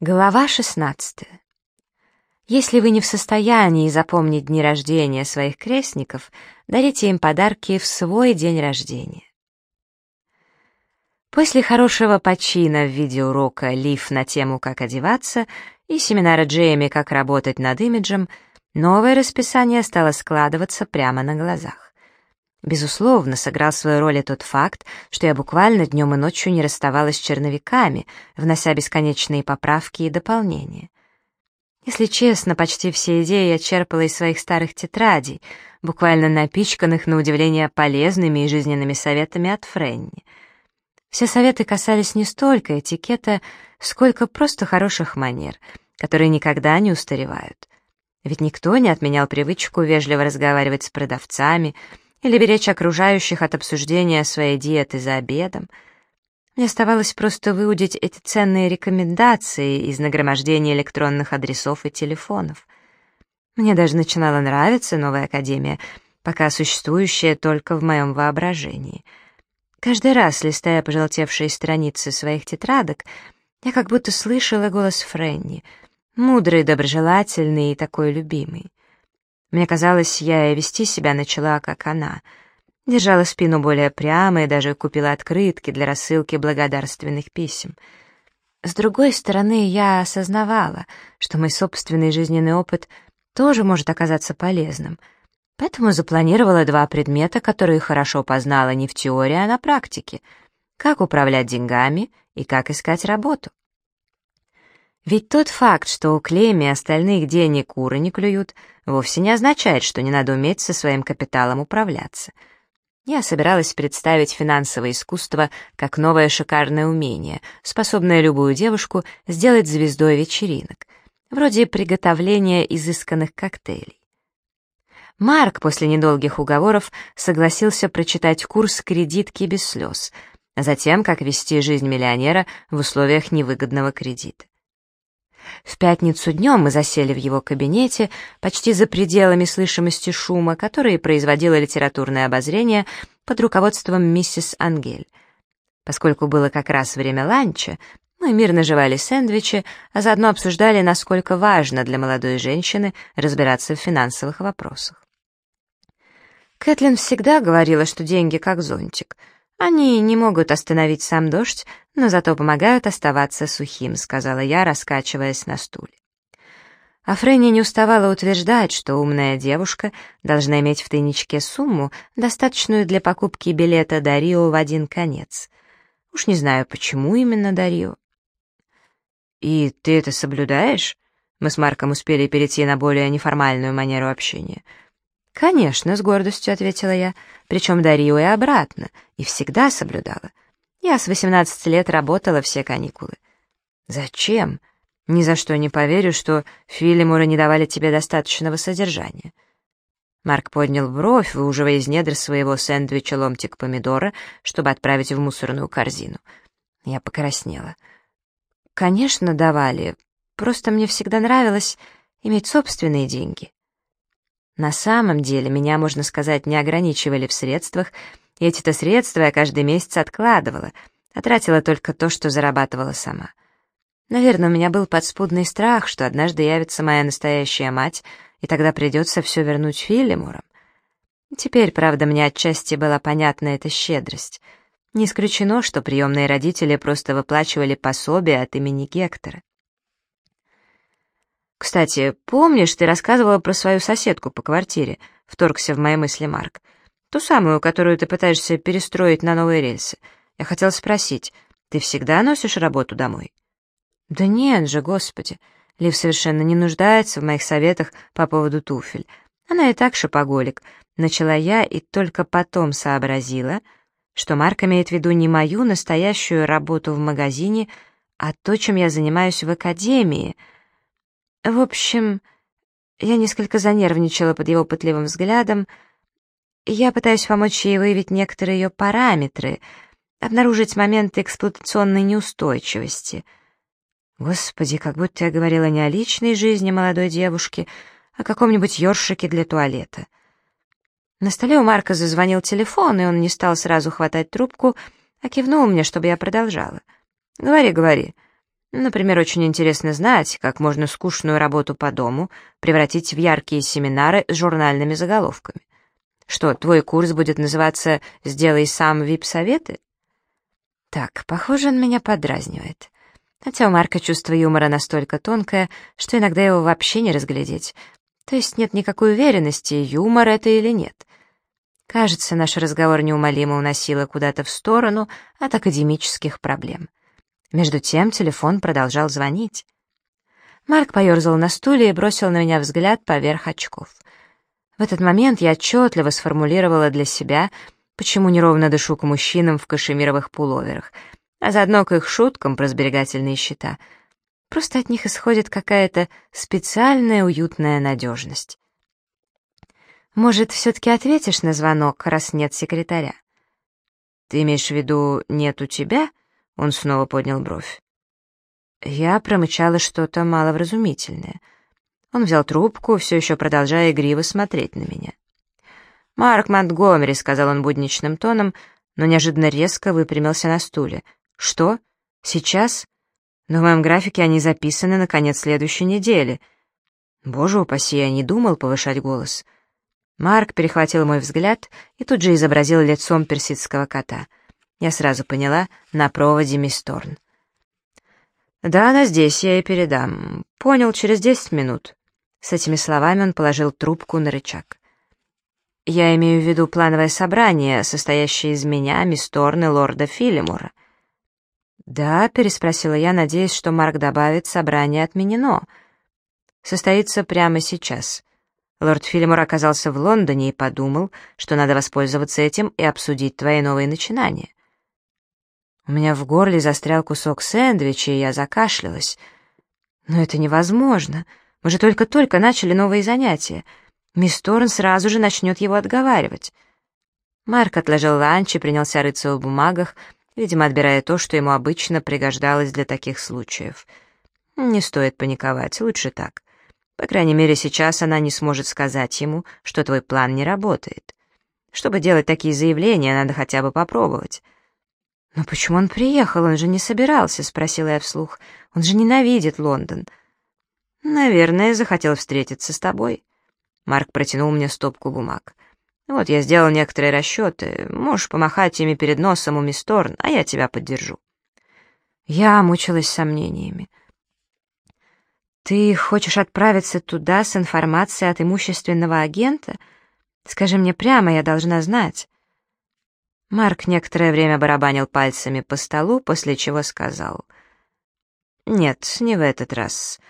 Глава 16. Если вы не в состоянии запомнить дни рождения своих крестников, дарите им подарки в свой день рождения. После хорошего почина в виде урока «Лиф» на тему «Как одеваться» и семинара Джейми «Как работать над имиджем», новое расписание стало складываться прямо на глазах. Безусловно, сыграл свою роль и тот факт, что я буквально днем и ночью не расставалась с черновиками, внося бесконечные поправки и дополнения. Если честно, почти все идеи я черпала из своих старых тетрадей, буквально напичканных на удивление полезными и жизненными советами от Френни. Все советы касались не столько этикета, сколько просто хороших манер, которые никогда не устаревают. Ведь никто не отменял привычку вежливо разговаривать с продавцами, или беречь окружающих от обсуждения своей диеты за обедом. Мне оставалось просто выудить эти ценные рекомендации из нагромождения электронных адресов и телефонов. Мне даже начинала нравиться новая академия, пока существующая только в моем воображении. Каждый раз, листая пожелтевшие страницы своих тетрадок, я как будто слышала голос Френни, мудрый, доброжелательный и такой любимый. Мне казалось, я и вести себя начала, как она. Держала спину более прямо и даже купила открытки для рассылки благодарственных писем. С другой стороны, я осознавала, что мой собственный жизненный опыт тоже может оказаться полезным, поэтому запланировала два предмета, которые хорошо познала не в теории, а на практике — как управлять деньгами и как искать работу. Ведь тот факт, что у Клеми остальных денег куры не клюют, вовсе не означает, что не надо уметь со своим капиталом управляться. Я собиралась представить финансовое искусство как новое шикарное умение, способное любую девушку сделать звездой вечеринок, вроде приготовления изысканных коктейлей. Марк после недолгих уговоров согласился прочитать курс кредитки без слез, а затем, как вести жизнь миллионера в условиях невыгодного кредита. В пятницу днем мы засели в его кабинете, почти за пределами слышимости шума, который производило литературное обозрение под руководством миссис Ангель. Поскольку было как раз время ланча, мы мирно жевали сэндвичи, а заодно обсуждали, насколько важно для молодой женщины разбираться в финансовых вопросах. Кэтлин всегда говорила, что деньги как зонтик — «Они не могут остановить сам дождь, но зато помогают оставаться сухим», — сказала я, раскачиваясь на стуле. А Фрэнни не уставала утверждать, что умная девушка должна иметь в тайничке сумму, достаточную для покупки билета до Рио в один конец. Уж не знаю, почему именно до Рио. «И ты это соблюдаешь?» Мы с Марком успели перейти на более неформальную манеру общения — «Конечно», — с гордостью ответила я, причем до Рио и обратно, и всегда соблюдала. Я с 18 лет работала все каникулы. «Зачем? Ни за что не поверю, что Филимуры не давали тебе достаточного содержания». Марк поднял бровь, выуживая из недр своего сэндвича ломтик помидора, чтобы отправить в мусорную корзину. Я покраснела. «Конечно, давали. Просто мне всегда нравилось иметь собственные деньги». На самом деле меня, можно сказать, не ограничивали в средствах, и эти-то средства я каждый месяц откладывала, а тратила только то, что зарабатывала сама. Наверное, у меня был подспудный страх, что однажды явится моя настоящая мать, и тогда придется все вернуть Филимурам. Теперь, правда, мне отчасти была понятна эта щедрость. Не исключено, что приемные родители просто выплачивали пособие от имени Гектора. «Кстати, помнишь, ты рассказывала про свою соседку по квартире?» — вторгся в мои мысли Марк. «Ту самую, которую ты пытаешься перестроить на новые рельсы. Я хотел спросить, ты всегда носишь работу домой?» «Да нет же, господи!» Лив совершенно не нуждается в моих советах по поводу туфель. Она и так шопоголик. Начала я и только потом сообразила, что Марк имеет в виду не мою настоящую работу в магазине, а то, чем я занимаюсь в академии — в общем, я несколько занервничала под его пытливым взглядом. Я пытаюсь помочь ей выявить некоторые ее параметры, обнаружить моменты эксплуатационной неустойчивости. Господи, как будто я говорила не о личной жизни молодой девушки, а о каком-нибудь ёршике для туалета. На столе у Марка зазвонил телефон, и он не стал сразу хватать трубку, а кивнул мне, чтобы я продолжала. «Говори, говори». Например, очень интересно знать, как можно скучную работу по дому превратить в яркие семинары с журнальными заголовками. Что, твой курс будет называться «Сделай сам вип-советы»? Так, похоже, он меня подразнивает. Хотя у Марка чувство юмора настолько тонкое, что иногда его вообще не разглядеть. То есть нет никакой уверенности, юмор это или нет. Кажется, наш разговор неумолимо уносило куда-то в сторону от академических проблем. Между тем телефон продолжал звонить. Марк поерзал на стуле и бросил на меня взгляд поверх очков. В этот момент я отчетливо сформулировала для себя, почему неровно дышу к мужчинам в кашемировых пуловерах, а заодно к их шуткам про сберегательные счета. Просто от них исходит какая-то специальная уютная надежность. «Может, все-таки ответишь на звонок, раз нет секретаря?» «Ты имеешь в виду, нет у тебя?» Он снова поднял бровь. Я промычала что-то маловразумительное. Он взял трубку, все еще продолжая игриво смотреть на меня. «Марк Монтгомери», — сказал он будничным тоном, но неожиданно резко выпрямился на стуле. «Что? Сейчас? Но в моем графике они записаны на конец следующей недели». Боже упаси, я не думал повышать голос. Марк перехватил мой взгляд и тут же изобразил лицом персидского кота — я сразу поняла, на проводе мисс Торн. «Да, она здесь, я ей передам. Понял, через десять минут». С этими словами он положил трубку на рычаг. «Я имею в виду плановое собрание, состоящее из меня, мисс Торн и лорда Филимора». «Да», — переспросила я, надеясь, что Марк добавит, собрание отменено. «Состоится прямо сейчас». Лорд Филимор оказался в Лондоне и подумал, что надо воспользоваться этим и обсудить твои новые начинания. У меня в горле застрял кусок сэндвича, и я закашлялась. Но это невозможно. Мы же только-только начали новые занятия. Мисс Торн сразу же начнет его отговаривать. Марк отложил ланч и принялся рыться в бумагах, видимо, отбирая то, что ему обычно пригождалось для таких случаев. Не стоит паниковать, лучше так. По крайней мере, сейчас она не сможет сказать ему, что твой план не работает. Чтобы делать такие заявления, надо хотя бы попробовать. «Но почему он приехал? Он же не собирался», — спросила я вслух. «Он же ненавидит Лондон». «Наверное, захотел встретиться с тобой». Марк протянул мне стопку бумаг. «Вот я сделал некоторые расчеты. Можешь помахать ими перед носом у мисс Торн, а я тебя поддержу». Я мучилась сомнениями. «Ты хочешь отправиться туда с информацией от имущественного агента? Скажи мне прямо, я должна знать». Марк некоторое время барабанил пальцами по столу, после чего сказал. «Нет, не в этот раз.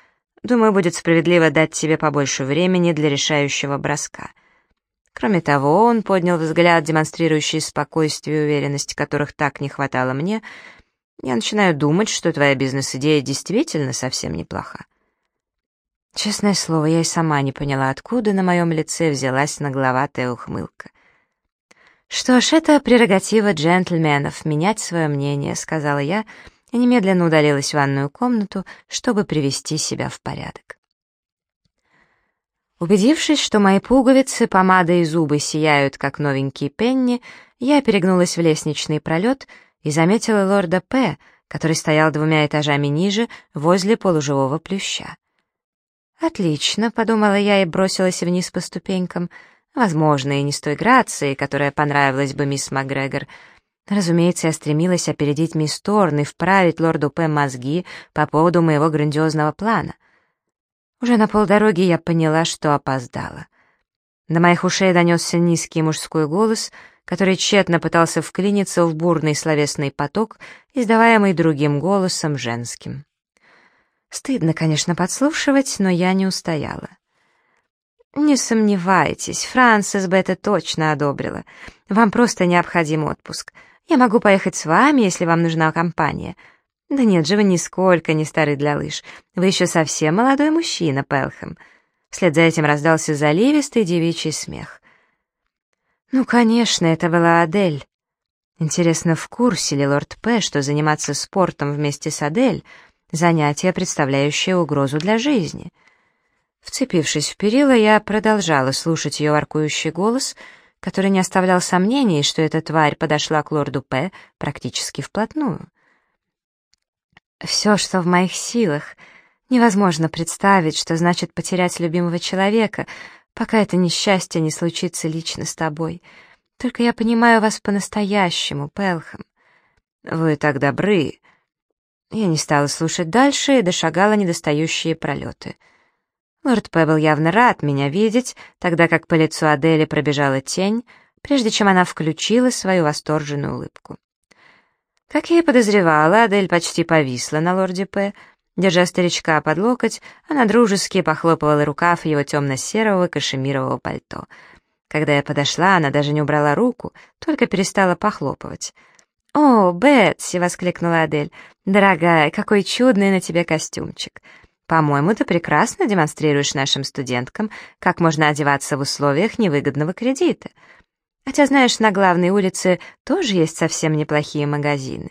Думаю, будет справедливо дать тебе побольше времени для решающего броска». Кроме того, он поднял взгляд, демонстрирующий спокойствие и уверенность, которых так не хватало мне. Я начинаю думать, что твоя бизнес-идея действительно совсем неплоха. Честное слово, я и сама не поняла, откуда на моем лице взялась нагловатая ухмылка. «Что ж, это прерогатива джентльменов — менять свое мнение», — сказала я, и немедленно удалилась в ванную комнату, чтобы привести себя в порядок. Убедившись, что мои пуговицы, помада и зубы сияют, как новенькие пенни, я перегнулась в лестничный пролет и заметила лорда П., который стоял двумя этажами ниже, возле полуживого плюща. «Отлично», — подумала я и бросилась вниз по ступенькам — Возможно, и не с той грацией, которая понравилась бы мисс МакГрегор. Разумеется, я стремилась опередить мисс Торн и вправить лорду П. мозги по поводу моего грандиозного плана. Уже на полдороги я поняла, что опоздала. До моих ушей донесся низкий мужской голос, который тщетно пытался вклиниться в бурный словесный поток, издаваемый другим голосом женским. Стыдно, конечно, подслушивать, но я не устояла. «Не сомневайтесь, Франсис бы это точно одобрила. Вам просто необходим отпуск. Я могу поехать с вами, если вам нужна компания». «Да нет же, вы нисколько не стары для лыж. Вы еще совсем молодой мужчина, Пелхэм». Вслед за этим раздался заливистый девичий смех. «Ну, конечно, это была Адель. Интересно, в курсе ли лорд П., что заниматься спортом вместе с Адель — занятие, представляющее угрозу для жизни?» Вцепившись в перила, я продолжала слушать ее воркующий голос, который не оставлял сомнений, что эта тварь подошла к лорду П. практически вплотную. «Все, что в моих силах. Невозможно представить, что значит потерять любимого человека, пока это несчастье не случится лично с тобой. Только я понимаю вас по-настоящему, Пелхам. Вы так добры». Я не стала слушать дальше и дошагала недостающие пролеты. Лорд П. был явно рад меня видеть, тогда как по лицу Адели пробежала тень, прежде чем она включила свою восторженную улыбку. Как я и подозревала, Адель почти повисла на лорде П. Держа старичка под локоть, она дружески похлопывала рукав его темно-серого кашемирового пальто. Когда я подошла, она даже не убрала руку, только перестала похлопывать. «О, Бетси!» — воскликнула Адель. «Дорогая, какой чудный на тебе костюмчик! По-моему, ты прекрасно демонстрируешь нашим студенткам, как можно одеваться в условиях невыгодного кредита. Хотя, знаешь, на главной улице тоже есть совсем неплохие магазины.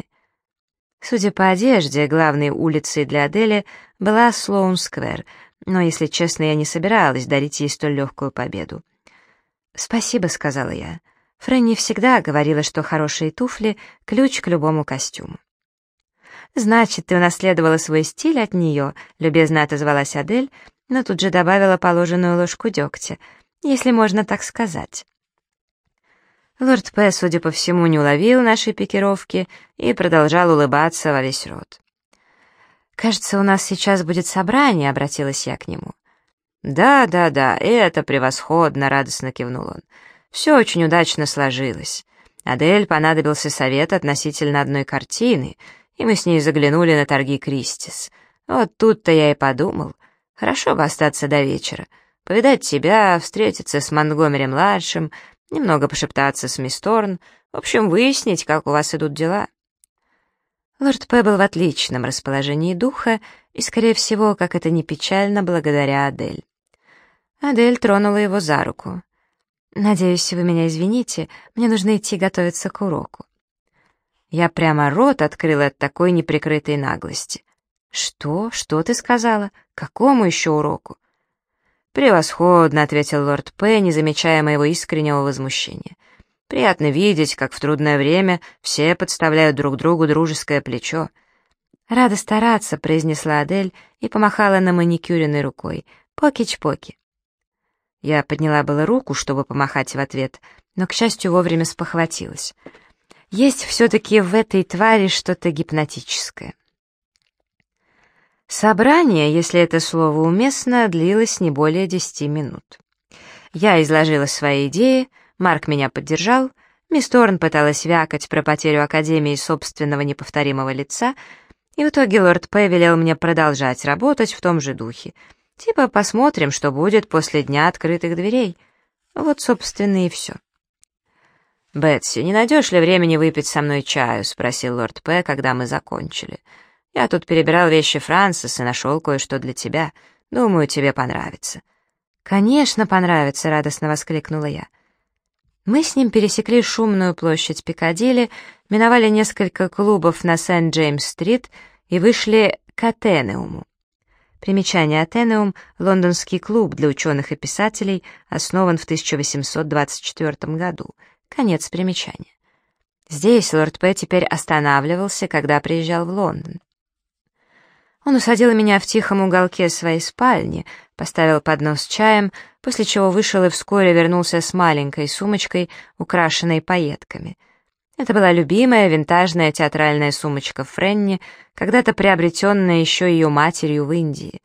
Судя по одежде, главной улицей для Адели была Слоун-сквер, но, если честно, я не собиралась дарить ей столь легкую победу. «Спасибо», — сказала я. Фрэнни всегда говорила, что хорошие туфли — ключ к любому костюму. «Значит, ты унаследовала свой стиль от нее», — любезно отозвалась Адель, но тут же добавила положенную ложку дегтя, если можно так сказать. Лорд П, судя по всему, не уловил нашей пикировки и продолжал улыбаться во весь рот. «Кажется, у нас сейчас будет собрание», — обратилась я к нему. «Да, да, да, это превосходно», — радостно кивнул он. «Все очень удачно сложилось. Адель понадобился совет относительно одной картины, и мы с ней заглянули на торги Кристис. Вот тут-то я и подумал, хорошо бы остаться до вечера, повидать тебя, встретиться с Монтгомери-младшим, немного пошептаться с мисс Торн, в общем, выяснить, как у вас идут дела». Лорд П. в отличном расположении духа, и, скорее всего, как это не печально, благодаря Адель. Адель тронула его за руку. «Надеюсь, вы меня извините, мне нужно идти готовиться к уроку». Я прямо рот открыла от такой неприкрытой наглости. «Что? Что ты сказала? Какому еще уроку?» «Превосходно», — ответил лорд П., не замечая моего искреннего возмущения. «Приятно видеть, как в трудное время все подставляют друг другу дружеское плечо». «Рада стараться», — произнесла Адель и помахала на маникюренной рукой. «Покич-поки». Я подняла было руку, чтобы помахать в ответ, но, к счастью, вовремя спохватилась. Есть все-таки в этой твари что-то гипнотическое. Собрание, если это слово уместно, длилось не более десяти минут. Я изложила свои идеи, Марк меня поддержал, мисс Торн пыталась вякать про потерю Академии собственного неповторимого лица, и в итоге лорд П. велел мне продолжать работать в том же духе. Типа посмотрим, что будет после дня открытых дверей. Вот, собственно, и все. «Бетси, не найдешь ли времени выпить со мной чаю?» — спросил лорд П., когда мы закончили. — я тут перебирал вещи Франсис и нашел кое-что для тебя. Думаю, тебе понравится». «Конечно, понравится», — радостно воскликнула я. Мы с ним пересекли шумную площадь Пикадилли, миновали несколько клубов на Сент-Джеймс-стрит и вышли к Атенеуму. Примечание Атенеум — лондонский клуб для ученых и писателей, основан в 1824 году. Конец примечания. Здесь лорд П. теперь останавливался, когда приезжал в Лондон. Он усадил меня в тихом уголке своей спальни, поставил поднос с чаем, после чего вышел и вскоре вернулся с маленькой сумочкой, украшенной пайетками. Это была любимая винтажная театральная сумочка Френни, когда-то приобретенная еще ее матерью в Индии.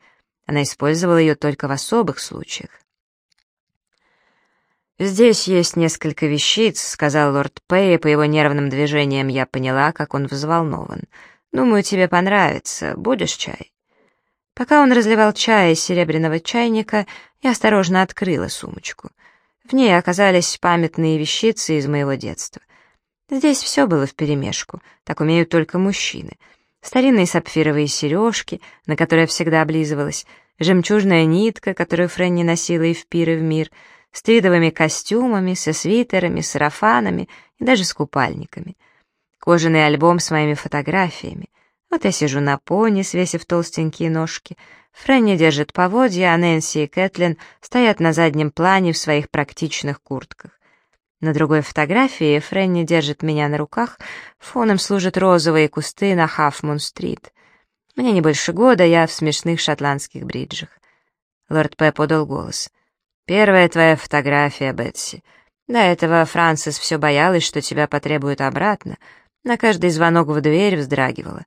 Она использовала ее только в особых случаях. «Здесь есть несколько вещиц», — сказал лорд Пэй, и по его нервным движениям я поняла, как он взволнован — Думаю, тебе понравится. Будешь чай?» Пока он разливал чай из серебряного чайника, я осторожно открыла сумочку. В ней оказались памятные вещицы из моего детства. Здесь все было вперемешку, так умеют только мужчины. Старинные сапфировые сережки, на которые я всегда облизывалась, жемчужная нитка, которую Фрэнни носила и в пир, и в мир, с твидовыми костюмами, со свитерами, сарафанами и даже с купальниками — кожаный альбом с моими фотографиями. Вот я сижу на пони, свесив толстенькие ножки. Фрэнни держит поводья, а Нэнси и Кэтлин стоят на заднем плане в своих практичных куртках. На другой фотографии Фрэнни держит меня на руках, фоном служат розовые кусты на Хафмун-стрит. Мне не больше года, я в смешных шотландских бриджах. Лорд П. подал голос. «Первая твоя фотография, Бетси. До этого Франсис все боялась, что тебя потребуют обратно. На каждый звонок в дверь вздрагивала.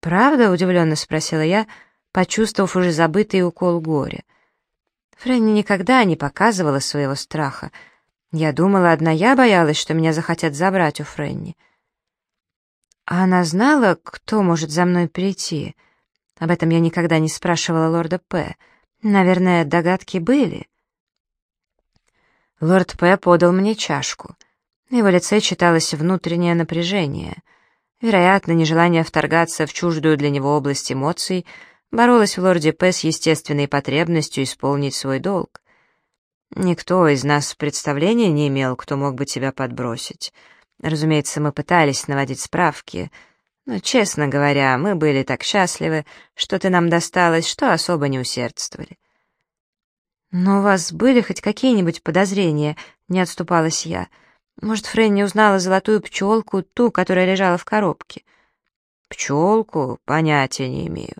«Правда?» — удивленно спросила я, почувствовав уже забытый укол горя. Фрэнни никогда не показывала своего страха. Я думала, одна я боялась, что меня захотят забрать у Фрэнни. А она знала, кто может за мной прийти. Об этом я никогда не спрашивала лорда П. Наверное, догадки были. Лорд П. подал мне чашку. На его лице читалось внутреннее напряжение. Вероятно, нежелание вторгаться в чуждую для него область эмоций боролось в лорде П. с естественной потребностью исполнить свой долг. Никто из нас представления не имел, кто мог бы тебя подбросить. Разумеется, мы пытались наводить справки, но, честно говоря, мы были так счастливы, что ты нам досталась, что особо не усердствовали. «Но у вас были хоть какие-нибудь подозрения?» — не отступалась я. «Может, Фрэнни узнала золотую пчелку, ту, которая лежала в коробке?» «Пчелку? Понятия не имею.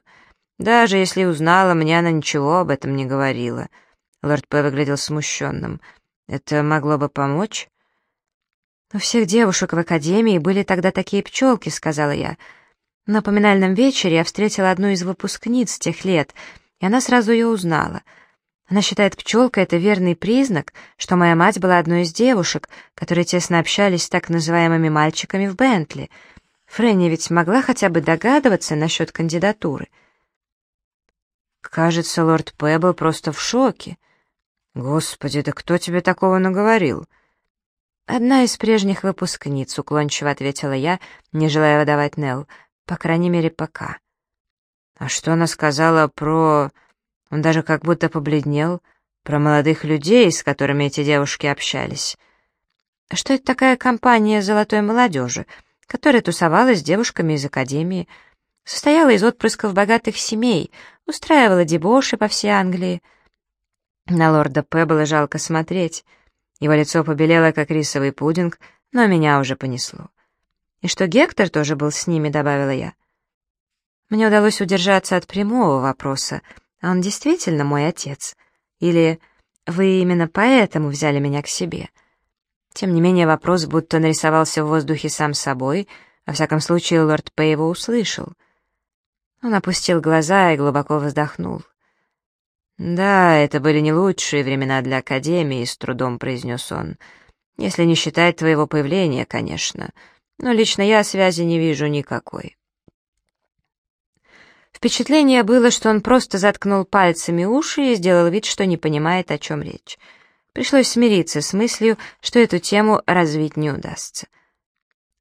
Даже если узнала, мне она ничего об этом не говорила». Лорд П. выглядел смущенным. «Это могло бы помочь?» «У всех девушек в академии были тогда такие пчелки», — сказала я. На поминальном вечере я встретила одну из выпускниц тех лет, и она сразу ее узнала — она считает, пчелка — это верный признак, что моя мать была одной из девушек, которые тесно общались с так называемыми мальчиками в Бентли. Фрэнни ведь могла хотя бы догадываться насчет кандидатуры. Кажется, лорд П. был просто в шоке. «Господи, да кто тебе такого наговорил?» «Одна из прежних выпускниц», — уклончиво ответила я, не желая выдавать Нелл, по крайней мере, пока. «А что она сказала про...» Он даже как будто побледнел про молодых людей, с которыми эти девушки общались. Что это такая компания золотой молодежи, которая тусовалась с девушками из академии, состояла из отпрысков богатых семей, устраивала дебоши по всей Англии. На лорда П. было жалко смотреть. Его лицо побелело, как рисовый пудинг, но меня уже понесло. «И что Гектор тоже был с ними», — добавила я. Мне удалось удержаться от прямого вопроса — он действительно мой отец? Или вы именно поэтому взяли меня к себе? Тем не менее, вопрос будто нарисовался в воздухе сам собой, во всяком случае, лорд П. его услышал. Он опустил глаза и глубоко вздохнул. «Да, это были не лучшие времена для Академии», — с трудом произнес он. «Если не считать твоего появления, конечно. Но лично я связи не вижу никакой». Впечатление было, что он просто заткнул пальцами уши и сделал вид, что не понимает, о чем речь. Пришлось смириться с мыслью, что эту тему развить не удастся.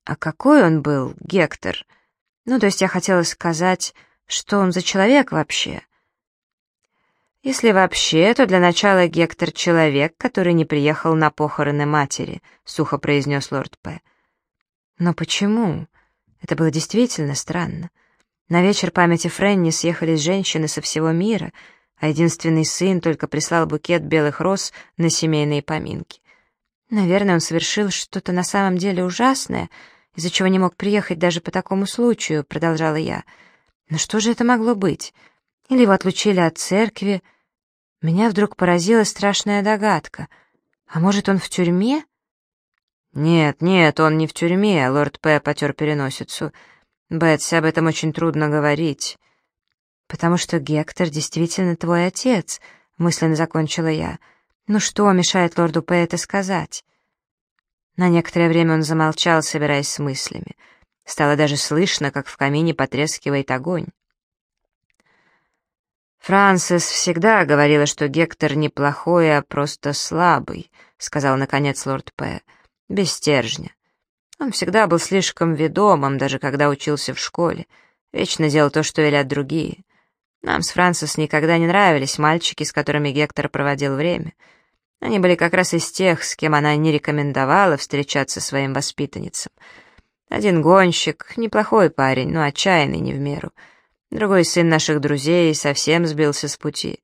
А какой он был, Гектор? Ну, то есть я хотела сказать, что он за человек вообще? Если вообще, то для начала Гектор — человек, который не приехал на похороны матери, — сухо произнес лорд П. Но почему? Это было действительно странно. На вечер памяти Фрэнни съехались женщины со всего мира, а единственный сын только прислал букет белых роз на семейные поминки. Наверное, он совершил что-то на самом деле ужасное, из-за чего не мог приехать даже по такому случаю, продолжала я. Но что же это могло быть? Или его отлучили от церкви? Меня вдруг поразила страшная догадка. А может, он в тюрьме? Нет, нет, он не в тюрьме, лорд П. потер переносицу. Бетси, об этом очень трудно говорить. Потому что Гектор действительно твой отец, мысленно закончила я. Ну что мешает лорду П. сказать? На некоторое время он замолчал, собираясь с мыслями. Стало даже слышно, как в камине потрескивает огонь. «Франсис всегда говорила, что Гектор неплохой, а просто слабый», — сказал, наконец, лорд П. «Без стержня. Он всегда был слишком ведомым, даже когда учился в школе. Вечно делал то, что велят другие. Нам с Франсис никогда не нравились мальчики, с которыми Гектор проводил время. Они были как раз из тех, с кем она не рекомендовала встречаться своим воспитанницам. Один гонщик, неплохой парень, но отчаянный не в меру. Другой сын наших друзей совсем сбился с пути.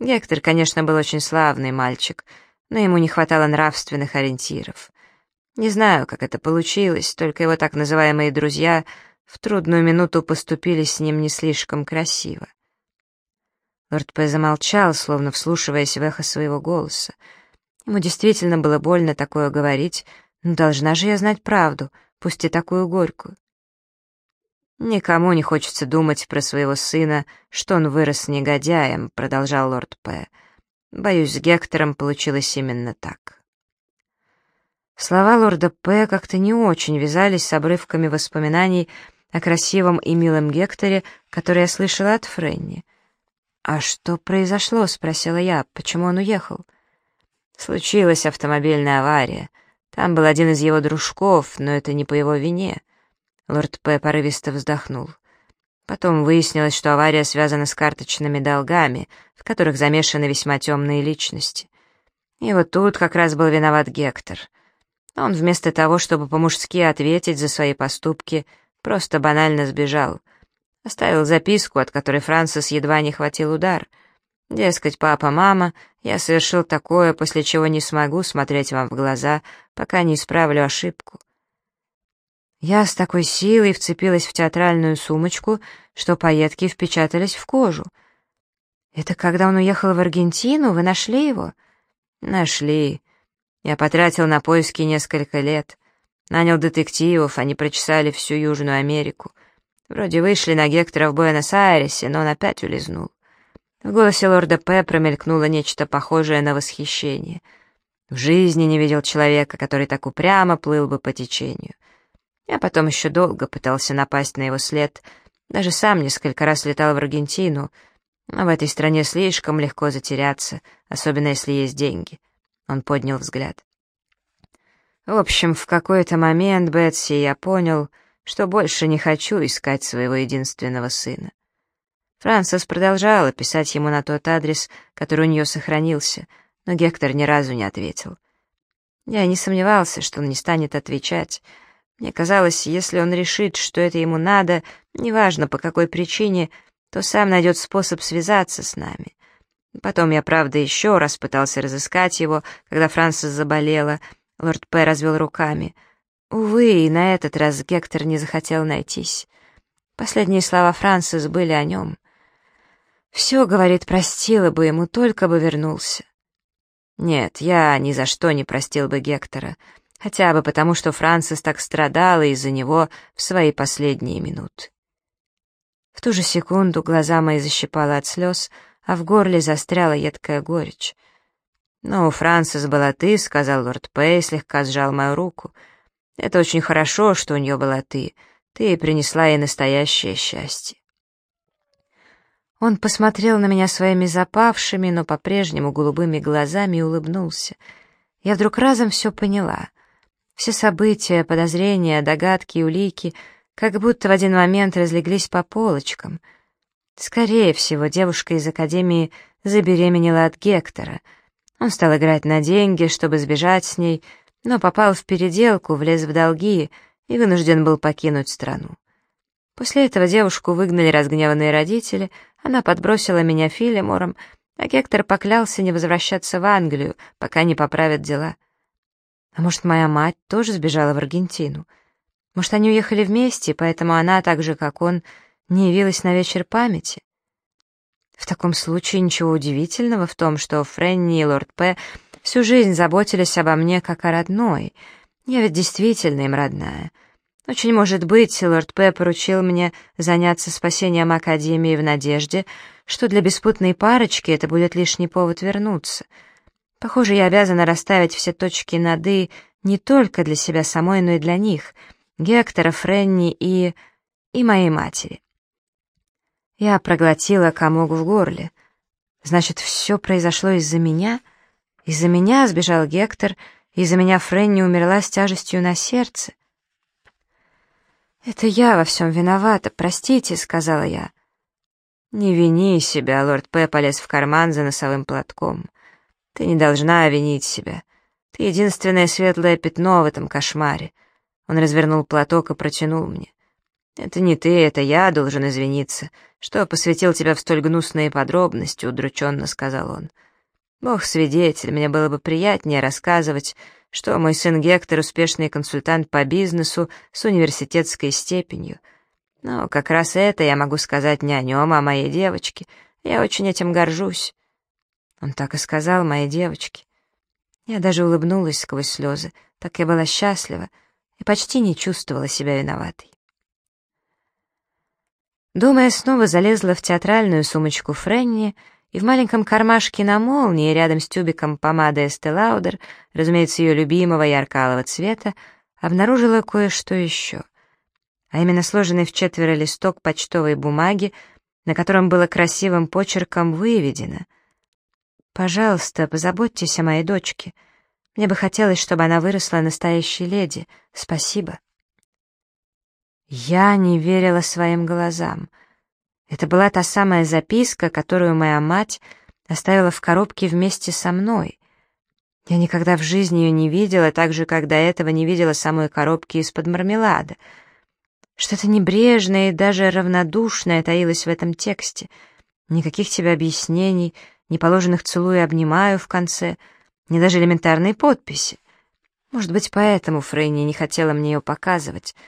Гектор, конечно, был очень славный мальчик, но ему не хватало нравственных ориентиров. Не знаю, как это получилось, только его так называемые друзья в трудную минуту поступили с ним не слишком красиво. Лорд П. замолчал, словно вслушиваясь в эхо своего голоса. Ему действительно было больно такое говорить, но должна же я знать правду, пусть и такую горькую. «Никому не хочется думать про своего сына, что он вырос негодяем», — продолжал лорд П. «Боюсь, с Гектором получилось именно так». Слова лорда П. как-то не очень вязались с обрывками воспоминаний о красивом и милом Гекторе, который я слышала от Френни. «А что произошло?» — спросила я. «Почему он уехал?» Случилась автомобильная авария. Там был один из его дружков, но это не по его вине. Лорд П. порывисто вздохнул. Потом выяснилось, что авария связана с карточными долгами, в которых замешаны весьма темные личности. И вот тут как раз был виноват Гектор. Он вместо того, чтобы по-мужски ответить за свои поступки, просто банально сбежал. Оставил записку, от которой Франсис едва не хватил удар. Дескать, папа, мама, я совершил такое, после чего не смогу смотреть вам в глаза, пока не исправлю ошибку. Я с такой силой вцепилась в театральную сумочку, что пайетки впечатались в кожу. «Это когда он уехал в Аргентину? Вы нашли его?» «Нашли. Я потратил на поиски несколько лет. Нанял детективов, они прочесали всю Южную Америку. Вроде вышли на Гектора в Буэнос-Айресе, но он опять улизнул. В голосе лорда П. промелькнуло нечто похожее на восхищение. В жизни не видел человека, который так упрямо плыл бы по течению. Я потом еще долго пытался напасть на его след, даже сам несколько раз летал в Аргентину, но в этой стране слишком легко затеряться, особенно если есть деньги. Он поднял взгляд. В общем, в какой-то момент, Бетси, я понял, что больше не хочу искать своего единственного сына. Франсис продолжала писать ему на тот адрес, который у нее сохранился, но Гектор ни разу не ответил. Я не сомневался, что он не станет отвечать. Мне казалось, если он решит, что это ему надо, неважно по какой причине, то сам найдет способ связаться с нами. Потом я, правда, еще раз пытался разыскать его, когда Франсис заболела. Лорд П. развел руками. Увы, и на этот раз Гектор не захотел найтись. Последние слова Франсис были о нем. Все, говорит, простила бы ему, только бы вернулся. Нет, я ни за что не простил бы Гектора, хотя бы потому, что Франсис так страдала из-за него в свои последние минуты. В ту же секунду глаза мои защипало от слез, а в горле застряла едкая горечь. «Ну, Франсис была ты», — сказал лорд Пэй, слегка сжал мою руку. «Это очень хорошо, что у нее была ты. Ты принесла ей настоящее счастье». Он посмотрел на меня своими запавшими, но по-прежнему голубыми глазами и улыбнулся. Я вдруг разом все поняла. Все события, подозрения, догадки и улики как будто в один момент разлеглись по полочкам. Скорее всего, девушка из Академии забеременела от Гектора. Он стал играть на деньги, чтобы сбежать с ней, но попал в переделку, влез в долги и вынужден был покинуть страну. После этого девушку выгнали разгневанные родители, она подбросила меня Филимором, а Гектор поклялся не возвращаться в Англию, пока не поправят дела. А может, моя мать тоже сбежала в Аргентину? Может, они уехали вместе, поэтому она, так же, как он, не явилась на вечер памяти? В таком случае ничего удивительного в том, что Френни и лорд П. всю жизнь заботились обо мне как о родной. Я ведь действительно им родная. Очень может быть, лорд П. поручил мне заняться спасением Академии в надежде, что для беспутной парочки это будет лишний повод вернуться. Похоже, я обязана расставить все точки над «и» не только для себя самой, но и для них, Гектора, Френни и... и моей матери. Я проглотила комок в горле. Значит, все произошло из-за меня? Из-за меня сбежал Гектор, из-за меня Френни умерла с тяжестью на сердце. «Это я во всем виновата, простите», — сказала я. «Не вини себя», — лорд П. полез в карман за носовым платком. «Ты не должна винить себя. Ты единственное светлое пятно в этом кошмаре». Он развернул платок и протянул мне. «Это не ты, это я должен извиниться, что посвятил тебя в столь гнусные подробности», — удрученно сказал он. «Бог свидетель, мне было бы приятнее рассказывать, что мой сын Гектор — успешный консультант по бизнесу с университетской степенью. Но как раз это я могу сказать не о нем, а о моей девочке. Я очень этим горжусь. Он так и сказал моей девочке. Я даже улыбнулась сквозь слезы, так я была счастлива и почти не чувствовала себя виноватой. Думая, снова залезла в театральную сумочку Френни и в маленьком кармашке на молнии рядом с тюбиком помады Estee Lauder, разумеется, ее любимого ярко-алого цвета, обнаружила кое-что еще. А именно сложенный в четверо листок почтовой бумаги, на котором было красивым почерком выведено. «Пожалуйста, позаботьтесь о моей дочке. Мне бы хотелось, чтобы она выросла настоящей леди. Спасибо». Я не верила своим глазам. Это была та самая записка, которую моя мать оставила в коробке вместе со мной. Я никогда в жизни ее не видела, так же, как до этого не видела самой коробки из-под мармелада. Что-то небрежное и даже равнодушное таилось в этом тексте. Никаких тебе объяснений, ни положенных целую и обнимаю в конце, ни даже элементарной подписи. Может быть, поэтому Фрейни не хотела мне ее показывать —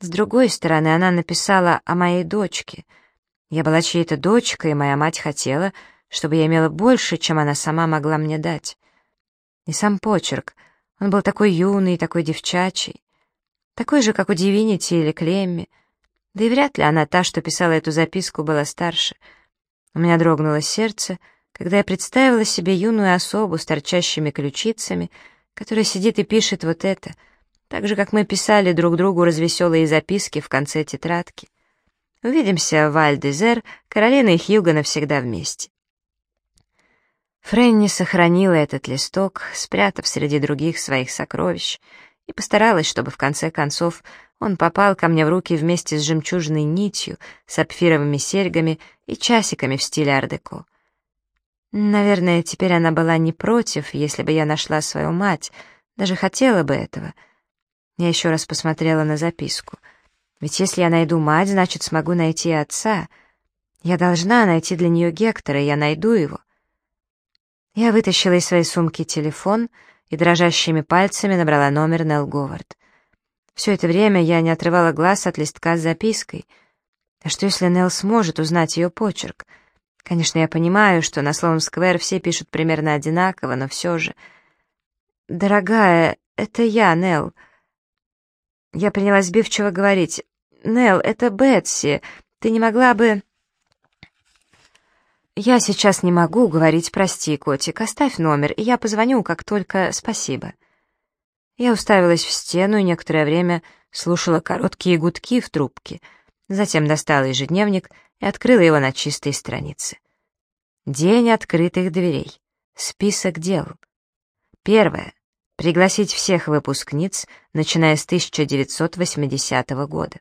с другой стороны, она написала о моей дочке. Я была чьей-то дочкой, и моя мать хотела, чтобы я имела больше, чем она сама могла мне дать. И сам почерк, он был такой юный, такой девчачий, такой же, как у Дивинити или Клемми. Да и вряд ли она, та, что писала эту записку, была старше. У меня дрогнуло сердце, когда я представила себе юную особу с торчащими ключицами, которая сидит и пишет вот это — так же, как мы писали друг другу развеселые записки в конце тетрадки. Увидимся в Альдезер, Каролина и Хьюго навсегда вместе. Фрэнни сохранила этот листок, спрятав среди других своих сокровищ, и постаралась, чтобы в конце концов он попал ко мне в руки вместе с жемчужной нитью, сапфировыми серьгами и часиками в стиле ар-деко. Наверное, теперь она была не против, если бы я нашла свою мать, даже хотела бы этого — я еще раз посмотрела на записку. Ведь если я найду мать, значит, смогу найти отца. Я должна найти для нее Гектора, я найду его. Я вытащила из своей сумки телефон и дрожащими пальцами набрала номер Нелл Говард. Все это время я не отрывала глаз от листка с запиской. А что, если Нелл сможет узнать ее почерк? Конечно, я понимаю, что на словом «сквер» все пишут примерно одинаково, но все же... «Дорогая, это я, Нелл. Я принялась сбивчиво говорить. «Нелл, это Бетси. Ты не могла бы...» «Я сейчас не могу говорить «прости, котик», оставь номер, и я позвоню, как только спасибо». Я уставилась в стену и некоторое время слушала короткие гудки в трубке, затем достала ежедневник и открыла его на чистой странице. День открытых дверей. Список дел. Первое. Пригласить всех выпускниц, начиная с 1980 года.